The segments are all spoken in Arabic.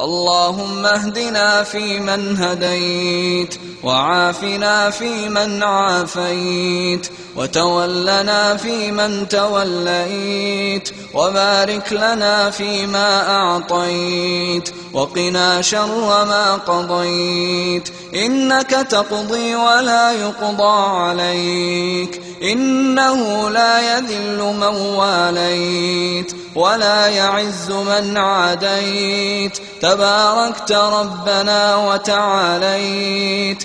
اللهم اهدنا فيمن هديت وعافنا فيمن عافيت وتولنا فيمن توليت وبارك لنا فيما أعطيت وقنا شر ما قضيت إنك تقضي ولا يقضى عليك. إنه لا يذل من واليت ولا يعز من عاديت. تباركت ربنا وتعاليت.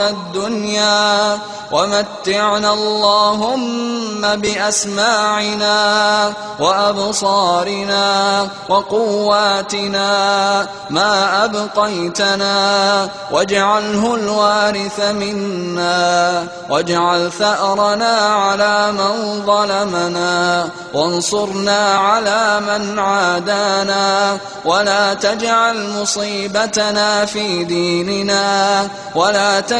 الدنيا ومتعنا اللهم بأسماعنا وأبصارنا وقواتنا ما أبقيتنا واجعله الوارث منا واجعل ثأرنا على من ظلمنا وانصرنا على من عادانا ولا تجعل مصيبتنا في ديننا ولا تجعل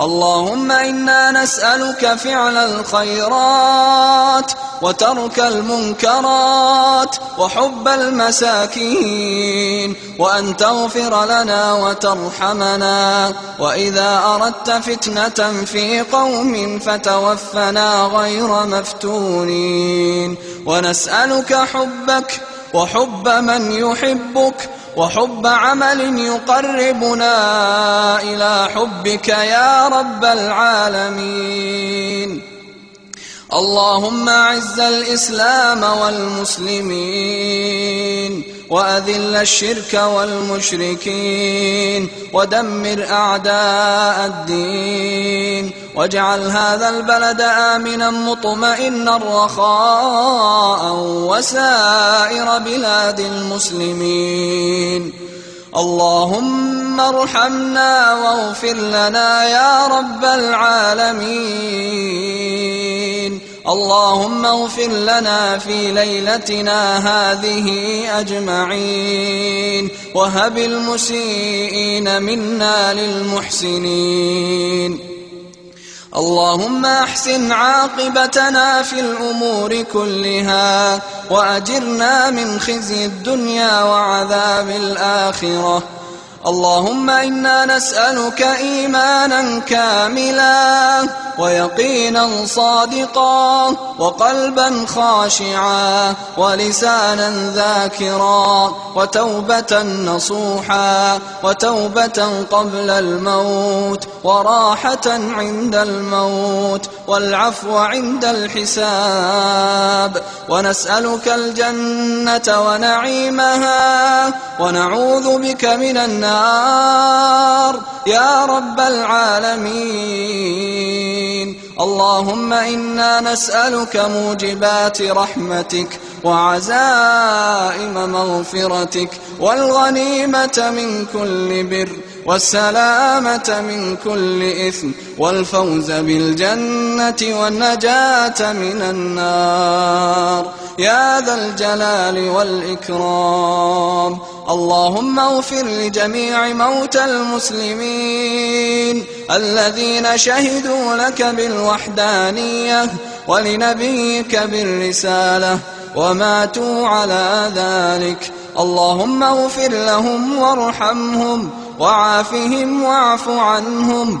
اللهم إنا نسألك فعل الخيرات وترك المنكرات وحب المساكين وأن تغفر لنا وترحمنا وإذا أردت فتنة في قوم فتوفنا غير مفتونين ونسألك حبك وحب من يحبك وحب عمل يقربنا إلى حبك يا رب العالمين. اللهم أعز الإسلام والمسلمين. وأذل الشرك والمشركين ودمر أعداء الدين واجعل هذا البلد آمنا مطمئنا رخاء وسائر بلاد المسلمين. اللهم ارحمنا واغفر لنا يا رب العالمين. اللهم اغفر لنا في ليلتنا هذه أجمعين وهب المسيئين منا للمحسنين. اللهم أحسن عاقبتنا في الأمور كلها وأجرنا من خزي الدنيا وعذاب الآخرة. اللهم إنا نسألك إيمانا كاملا ويقينا صادقا وقلبا خاشعا ولسانا ذاكرا وتوبة نصوحا وتوبة قبل الموت وراحة عند الموت والعفو عند الحساب ونسألك الجنة ونعيمها ونعوذ بك من النار يا رب العالمين. اللهم إنا نسألك موجبات رحمتك وعزائم مغفرتك والغنيمة من كل بر والسلامة من كل إثم والفوز بالجنة والنجاة من النار. يا ذا الجلال والإكرام. اللهم اغفر لجميع موتى المسلمين الذين شهدوا لك بالوحدانية ولنبيك بالرسالة وماتوا على ذلك. اللهم اغفر لهم وارحمهم وعافهم واعف عنهم.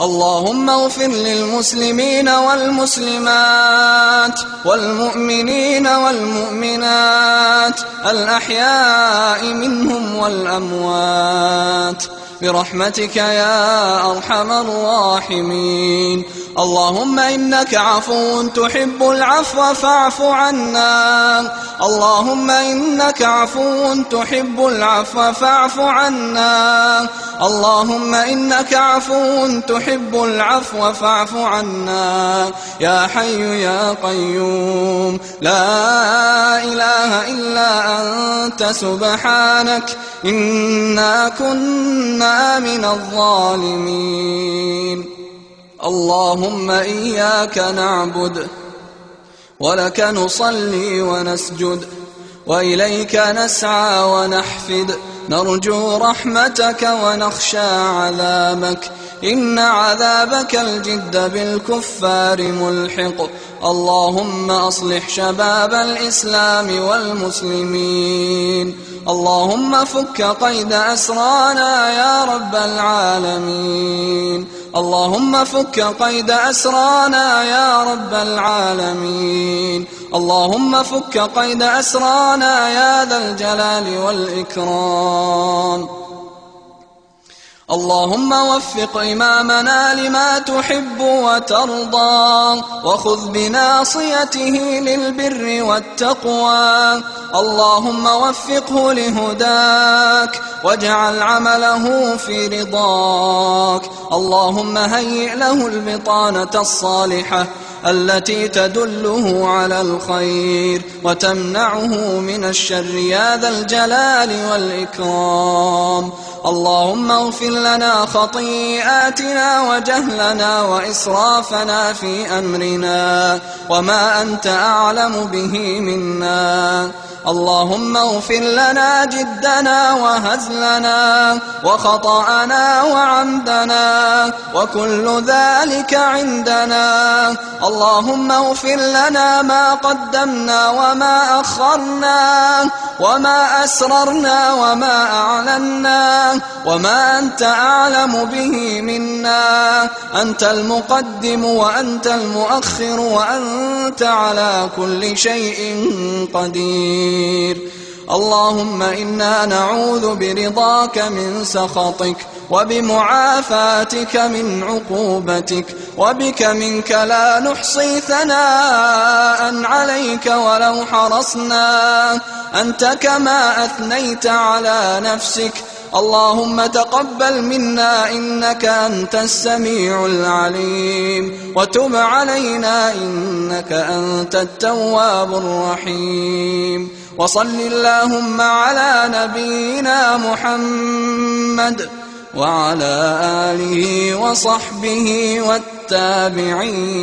اللهم اغفر للمسلمين والمسلمات والمؤمنين والمؤمنات الأحياء منهم والأموات برحمتك يا أرحم الراحمين اللهم إنك عفو تحب العفو فاعف عنا. اللهم إنك عفو تحب العفو فاعف عنا. اللهم إنك عفو تحب العفو فاعف عنا. يا حي يا قيوم لا إله إلا أنت سبحانك إنا كنا من الظالمين. اللهم إياك نعبد ولك نصلي ونسجد وإليك نسعى ونحفد نرجو رحمتك ونخشى عذابك. إن عذابك الجد بالكفار ملحق. اللهم أصلح شباب الإسلام والمسلمين. اللهم فك قيد أسرانا يا رب العالمين. اللهم فك قيد أسرانا يا رب العالمين. اللهم فك قيد أسرانا يا ذا الجلال والإكرام. اللهم وفق إمامنا لما تحب وترضى وخذ بناصيته للبر والتقوى. اللهم وفقه لهداك واجعل عمله في رضاك. اللهم هيئ له البطانة الصالحة التي تدله على الخير وتمنعه من الشر يا ذا الجلال والإكرام. اللهم اغفر لنا خطيئاتنا وجهلنا وإسرافنا في أمرنا وما أنت أعلم به منا اللهم اغفر لنا جدنا وهزلنا وخطأنا وعمدنا وكل ذلك عندنا اللهم اغفر لنا ما قدمنا وما أخرنا وما أسررنا وما أعلنا وما أنت أعلم به منا أنت المقدم وأنت المؤخر وأنت على كل شيء قدير. اللهم إنا نعوذ برضاك من سخطك وبمعافاتك من عقوبتك وبك منك لا نحصي ثناء عليك ولو حرصنا. أنت كما أثنيت على نفسك اللهم تقبل منا إنك أنت السميع العليم وتب علينا إنك أنت التواب الرحيم وصل اللهم على نبينا محمد وعلى آله وصحبه والتابعين